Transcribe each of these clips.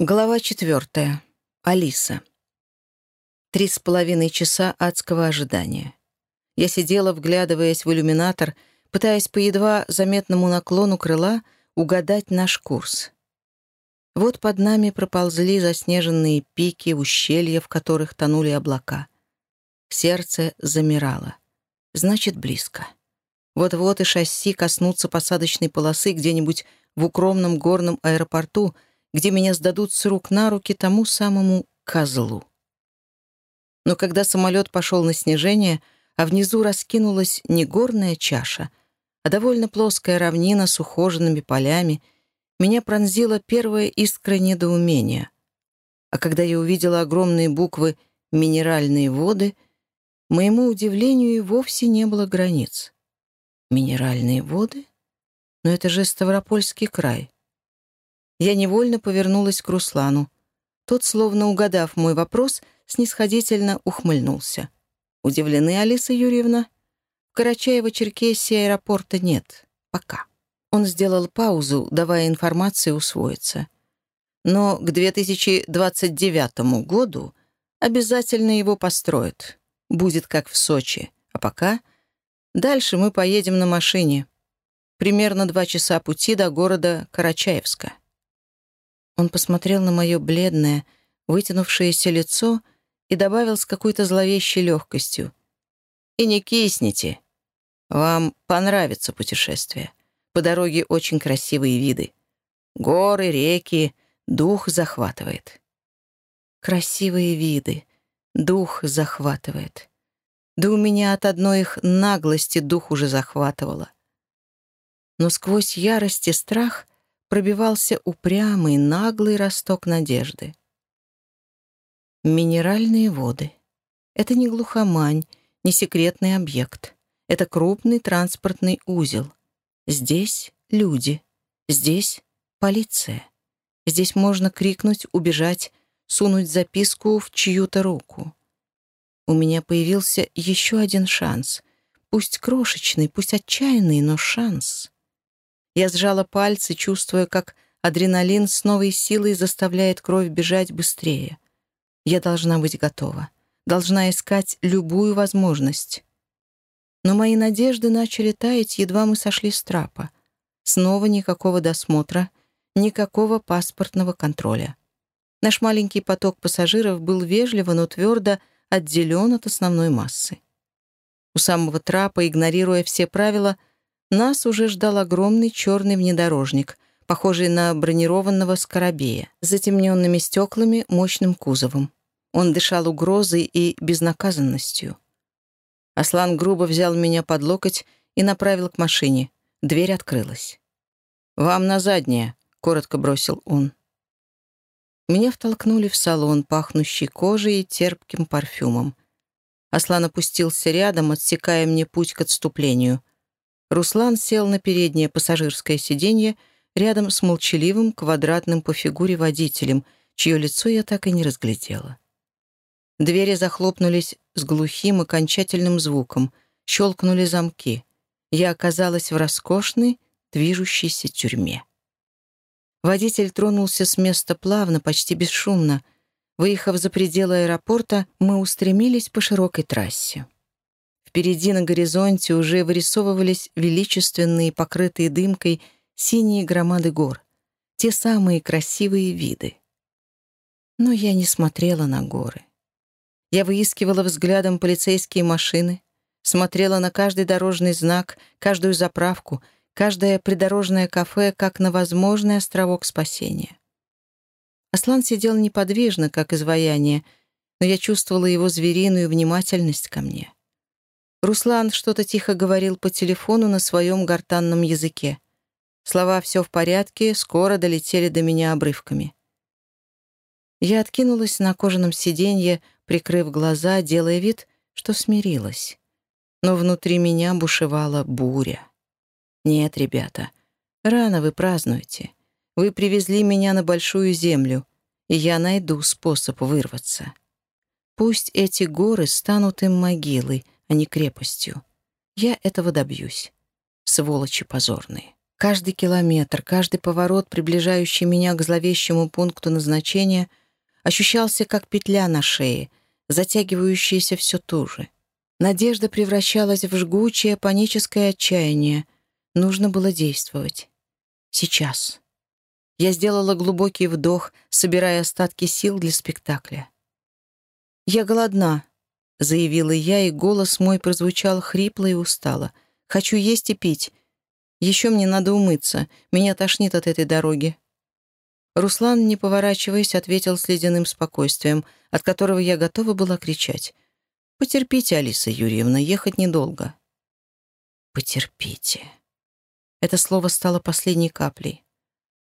Глава четвертая. Алиса. Три с половиной часа адского ожидания. Я сидела, вглядываясь в иллюминатор, пытаясь по едва заметному наклону крыла угадать наш курс. Вот под нами проползли заснеженные пики, ущелья, в которых тонули облака. Сердце замирало. Значит, близко. Вот-вот и шасси коснутся посадочной полосы где-нибудь в укромном горном аэропорту — где меня сдадут с рук на руки тому самому козлу. Но когда самолет пошел на снижение, а внизу раскинулась не горная чаша, а довольно плоская равнина с ухоженными полями, меня пронзила первая искра недоумения. А когда я увидела огромные буквы «Минеральные воды», моему удивлению и вовсе не было границ. Минеральные воды? Но это же Ставропольский край. Я невольно повернулась к Руслану. Тот, словно угадав мой вопрос, снисходительно ухмыльнулся. «Удивлены, Алиса Юрьевна?» «В Карачаево-Черкесии аэропорта нет. Пока». Он сделал паузу, давая информации усвоиться. «Но к 2029 году обязательно его построят. Будет как в Сочи. А пока дальше мы поедем на машине. Примерно два часа пути до города Карачаевска». Он посмотрел на мое бледное, вытянувшееся лицо и добавил с какой-то зловещей легкостью. «И не кисните. Вам понравится путешествие. По дороге очень красивые виды. Горы, реки, дух захватывает». «Красивые виды. Дух захватывает. Да у меня от одной их наглости дух уже захватывало. Но сквозь ярость и страх пробивался упрямый, наглый росток надежды. Минеральные воды. Это не глухомань, не секретный объект. Это крупный транспортный узел. Здесь люди. Здесь полиция. Здесь можно крикнуть, убежать, сунуть записку в чью-то руку. У меня появился еще один шанс. Пусть крошечный, пусть отчаянный, но шанс. Я сжала пальцы, чувствуя, как адреналин с новой силой заставляет кровь бежать быстрее. Я должна быть готова. Должна искать любую возможность. Но мои надежды начали таять, едва мы сошли с трапа. Снова никакого досмотра, никакого паспортного контроля. Наш маленький поток пассажиров был вежливо, но твердо отделен от основной массы. У самого трапа, игнорируя все правила, нас уже ждал огромный черный внедорожник, похожий на бронированного скоробея, с затемненными стеклами, мощным кузовом. Он дышал угрозой и безнаказанностью. Аслан грубо взял меня под локоть и направил к машине. Дверь открылась. «Вам на заднее», — коротко бросил он. Меня втолкнули в салон, пахнущий кожей и терпким парфюмом. Аслан опустился рядом, отсекая мне путь к отступлению. Руслан сел на переднее пассажирское сиденье рядом с молчаливым, квадратным по фигуре водителем, чье лицо я так и не разглядела. Двери захлопнулись с глухим окончательным звуком, щелкнули замки. Я оказалась в роскошной, движущейся тюрьме. Водитель тронулся с места плавно, почти бесшумно. Выехав за пределы аэропорта, мы устремились по широкой трассе. Впереди на горизонте уже вырисовывались величественные, покрытые дымкой, синие громады гор. Те самые красивые виды. Но я не смотрела на горы. Я выискивала взглядом полицейские машины, смотрела на каждый дорожный знак, каждую заправку, каждое придорожное кафе, как на возможный островок спасения. Аслан сидел неподвижно, как изваяние, но я чувствовала его звериную внимательность ко мне. Руслан что-то тихо говорил по телефону на своем гортанном языке. Слова «все в порядке» скоро долетели до меня обрывками. Я откинулась на кожаном сиденье, прикрыв глаза, делая вид, что смирилась. Но внутри меня бушевала буря. «Нет, ребята, рано вы празднуете. Вы привезли меня на большую землю, и я найду способ вырваться. Пусть эти горы станут им могилой — а не крепостью. Я этого добьюсь. Сволочи позорные. Каждый километр, каждый поворот, приближающий меня к зловещему пункту назначения, ощущался как петля на шее, затягивающаяся все туже. Надежда превращалась в жгучее паническое отчаяние. Нужно было действовать. Сейчас. Я сделала глубокий вдох, собирая остатки сил для спектакля. «Я голодна», — заявила я, и голос мой прозвучал хрипло и устало. «Хочу есть и пить. Еще мне надо умыться. Меня тошнит от этой дороги». Руслан, не поворачиваясь, ответил с ледяным спокойствием, от которого я готова была кричать. «Потерпите, Алиса Юрьевна, ехать недолго». «Потерпите». Это слово стало последней каплей.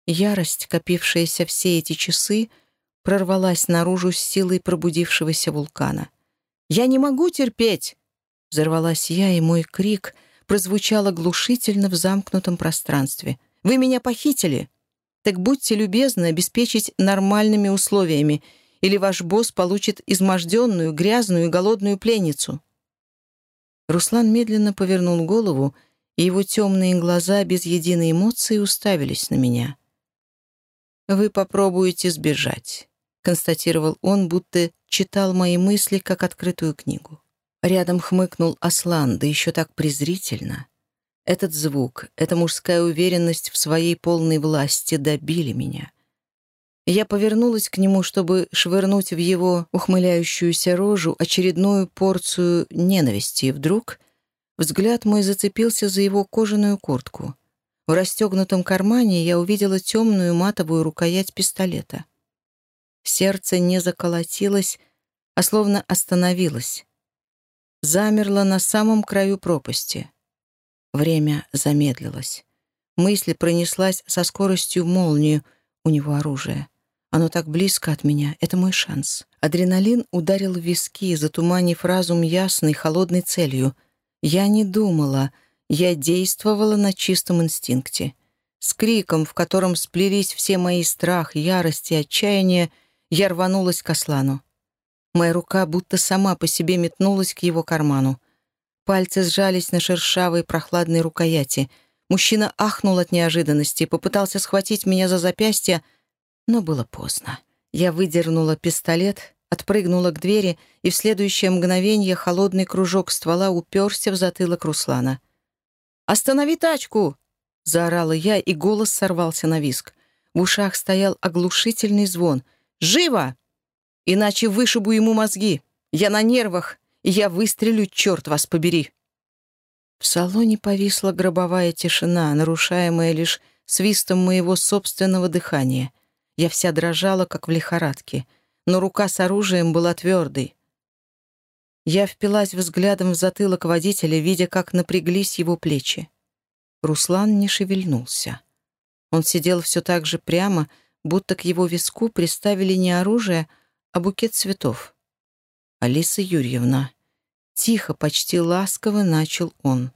Ярость, копившаяся все эти часы, прорвалась наружу с силой пробудившегося вулкана. «Я не могу терпеть!» Взорвалась я, и мой крик прозвучал оглушительно в замкнутом пространстве. «Вы меня похитили!» Так будьте любезны обеспечить нормальными условиями, или ваш босс получит изможденную, грязную и голодную пленницу». Руслан медленно повернул голову, и его темные глаза без единой эмоции уставились на меня. «Вы попробуете сбежать», — констатировал он, будто читал мои мысли как открытую книгу. Рядом хмыкнул Аслан, да еще так презрительно. Этот звук, эта мужская уверенность в своей полной власти добили меня. Я повернулась к нему, чтобы швырнуть в его ухмыляющуюся рожу очередную порцию ненависти, и вдруг взгляд мой зацепился за его кожаную куртку. В расстегнутом кармане я увидела темную матовую рукоять пистолета. Сердце не заколотилось, а словно остановилось. Замерло на самом краю пропасти — Время замедлилось. Мысль пронеслась со скоростью молнию. У него оружие. Оно так близко от меня. Это мой шанс. Адреналин ударил в виски, затуманив разум ясной, холодной целью. Я не думала. Я действовала на чистом инстинкте. С криком, в котором сплелись все мои страх, ярость и отчаяние, я рванулась к Аслану. Моя рука будто сама по себе метнулась к его карману. Пальцы сжались на шершавой прохладной рукояти. Мужчина ахнул от неожиданности, попытался схватить меня за запястье, но было поздно. Я выдернула пистолет, отпрыгнула к двери, и в следующее мгновение холодный кружок ствола уперся в затылок Руслана. «Останови тачку!» — заорала я, и голос сорвался на виск. В ушах стоял оглушительный звон. «Живо! Иначе вышибу ему мозги! Я на нервах!» Я выстрелю, черт вас побери!» В салоне повисла гробовая тишина, нарушаемая лишь свистом моего собственного дыхания. Я вся дрожала, как в лихорадке, но рука с оружием была твердой. Я впилась взглядом в затылок водителя, видя, как напряглись его плечи. Руслан не шевельнулся. Он сидел все так же прямо, будто к его виску приставили не оружие, а букет цветов. «Алиса Юрьевна», Тихо, почти ласково начал он.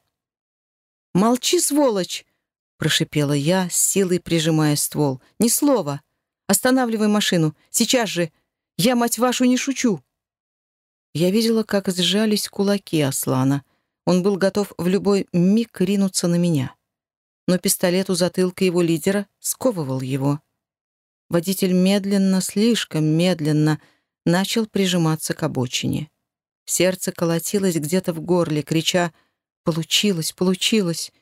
«Молчи, сволочь!» — прошипела я, с силой прижимая ствол. «Ни слова! Останавливай машину! Сейчас же! Я, мать вашу, не шучу!» Я видела, как сжались кулаки Аслана. Он был готов в любой миг ринуться на меня. Но пистолет у затылка его лидера сковывал его. Водитель медленно, слишком медленно начал прижиматься к обочине. Сердце колотилось где-то в горле, крича «Получилось! Получилось!».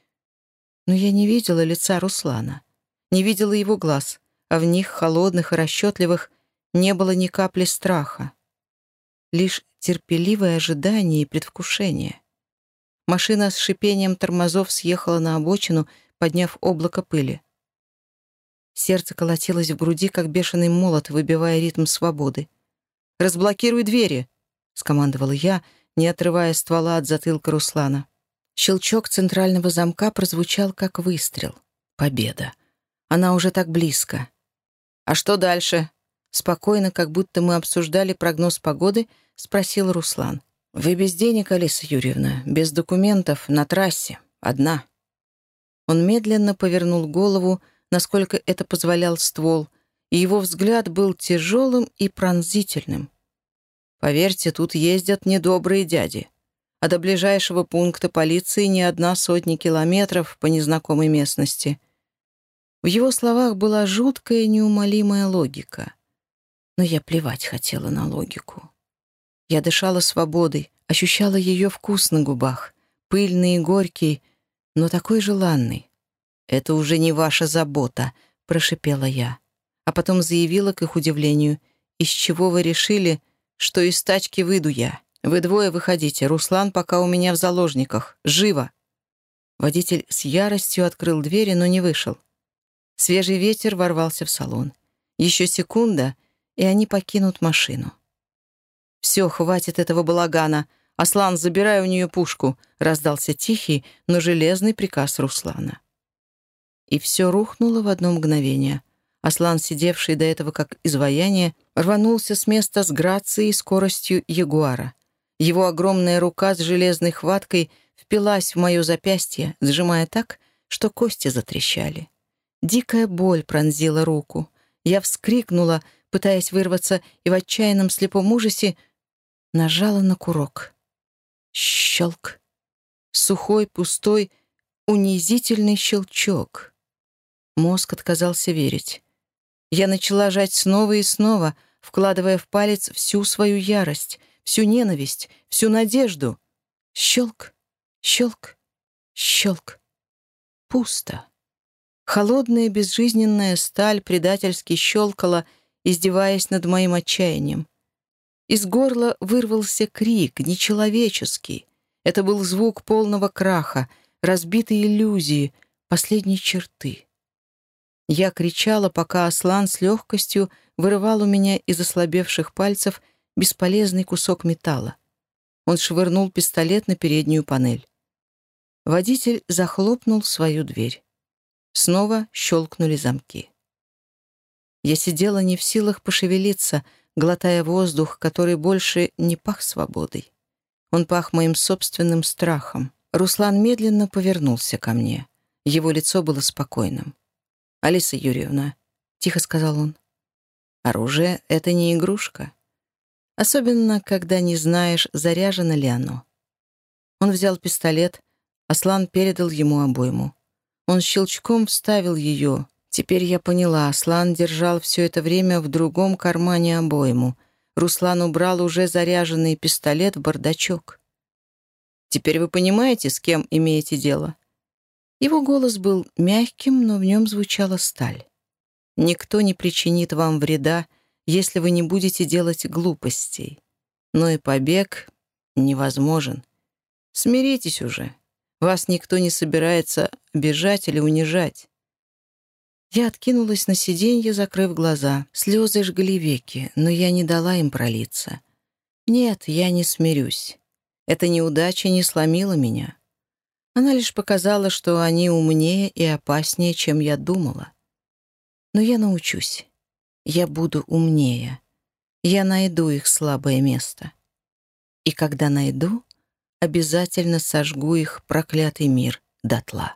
Но я не видела лица Руслана, не видела его глаз, а в них, холодных и расчетливых, не было ни капли страха. Лишь терпеливое ожидание и предвкушение. Машина с шипением тормозов съехала на обочину, подняв облако пыли. Сердце колотилось в груди, как бешеный молот, выбивая ритм свободы. «Разблокируй двери!» — скомандовала я, не отрывая ствола от затылка Руслана. Щелчок центрального замка прозвучал, как выстрел. Победа. Она уже так близко. «А что дальше?» Спокойно, как будто мы обсуждали прогноз погоды, спросил Руслан. «Вы без денег, Алиса Юрьевна, без документов, на трассе, одна». Он медленно повернул голову, насколько это позволял ствол, и его взгляд был тяжелым и пронзительным. Поверьте, тут ездят недобрые дяди. а до ближайшего пункта полиции не одна сотни километров по незнакомой местности. В его словах была жуткая неумолимая логика. Но я плевать хотела на логику. Я дышала свободой, ощущала ее вкус на губах, пыльный и горький, но такой желанный. «Это уже не ваша забота», — прошипела я. А потом заявила, к их удивлению, «Из чего вы решили, что из тачки выйду я? Вы двое выходите, Руслан пока у меня в заложниках. Живо!» Водитель с яростью открыл двери, но не вышел. Свежий ветер ворвался в салон. Еще секунда, и они покинут машину. «Все, хватит этого балагана. Аслан, забирай у нее пушку», — раздался тихий, но железный приказ Руслана. И все рухнуло в одно мгновение. Аслан, сидевший до этого как изваяние, рванулся с места с грацией и скоростью ягуара. Его огромная рука с железной хваткой впилась в мое запястье, сжимая так, что кости затрещали. Дикая боль пронзила руку. Я вскрикнула, пытаясь вырваться, и в отчаянном слепом ужасе нажала на курок. Щелк. Сухой, пустой, унизительный щелчок. Мозг отказался верить. Я начала жать снова и снова, вкладывая в палец всю свою ярость, всю ненависть, всю надежду. Щелк, щелк, щелк. Пусто. Холодная безжизненная сталь предательски щелкала, издеваясь над моим отчаянием. Из горла вырвался крик, нечеловеческий. Это был звук полного краха, разбитой иллюзии, последней черты. Я кричала, пока Аслан с легкостью вырывал у меня из ослабевших пальцев бесполезный кусок металла. Он швырнул пистолет на переднюю панель. Водитель захлопнул свою дверь. Снова щелкнули замки. Я сидела не в силах пошевелиться, глотая воздух, который больше не пах свободой. Он пах моим собственным страхом. Руслан медленно повернулся ко мне. Его лицо было спокойным. «Алиса Юрьевна», — тихо сказал он, — «оружие — это не игрушка. Особенно, когда не знаешь, заряжено ли оно». Он взял пистолет, Аслан передал ему обойму. Он щелчком вставил ее, Теперь я поняла, Аслан держал все это время в другом кармане обойму. Руслан убрал уже заряженный пистолет в бардачок. «Теперь вы понимаете, с кем имеете дело?» Его голос был мягким, но в нем звучала сталь. «Никто не причинит вам вреда, если вы не будете делать глупостей. Но и побег невозможен. Смиритесь уже. Вас никто не собирается обижать или унижать. Я откинулась на сиденье, закрыв глаза. Слезы жгли веки, но я не дала им пролиться. Нет, я не смирюсь. Эта неудача не сломила меня. Она лишь показала, что они умнее и опаснее, чем я думала. Но я научусь. Я буду умнее. Я найду их слабое место. И когда найду, обязательно сожгу их проклятый мир дотла.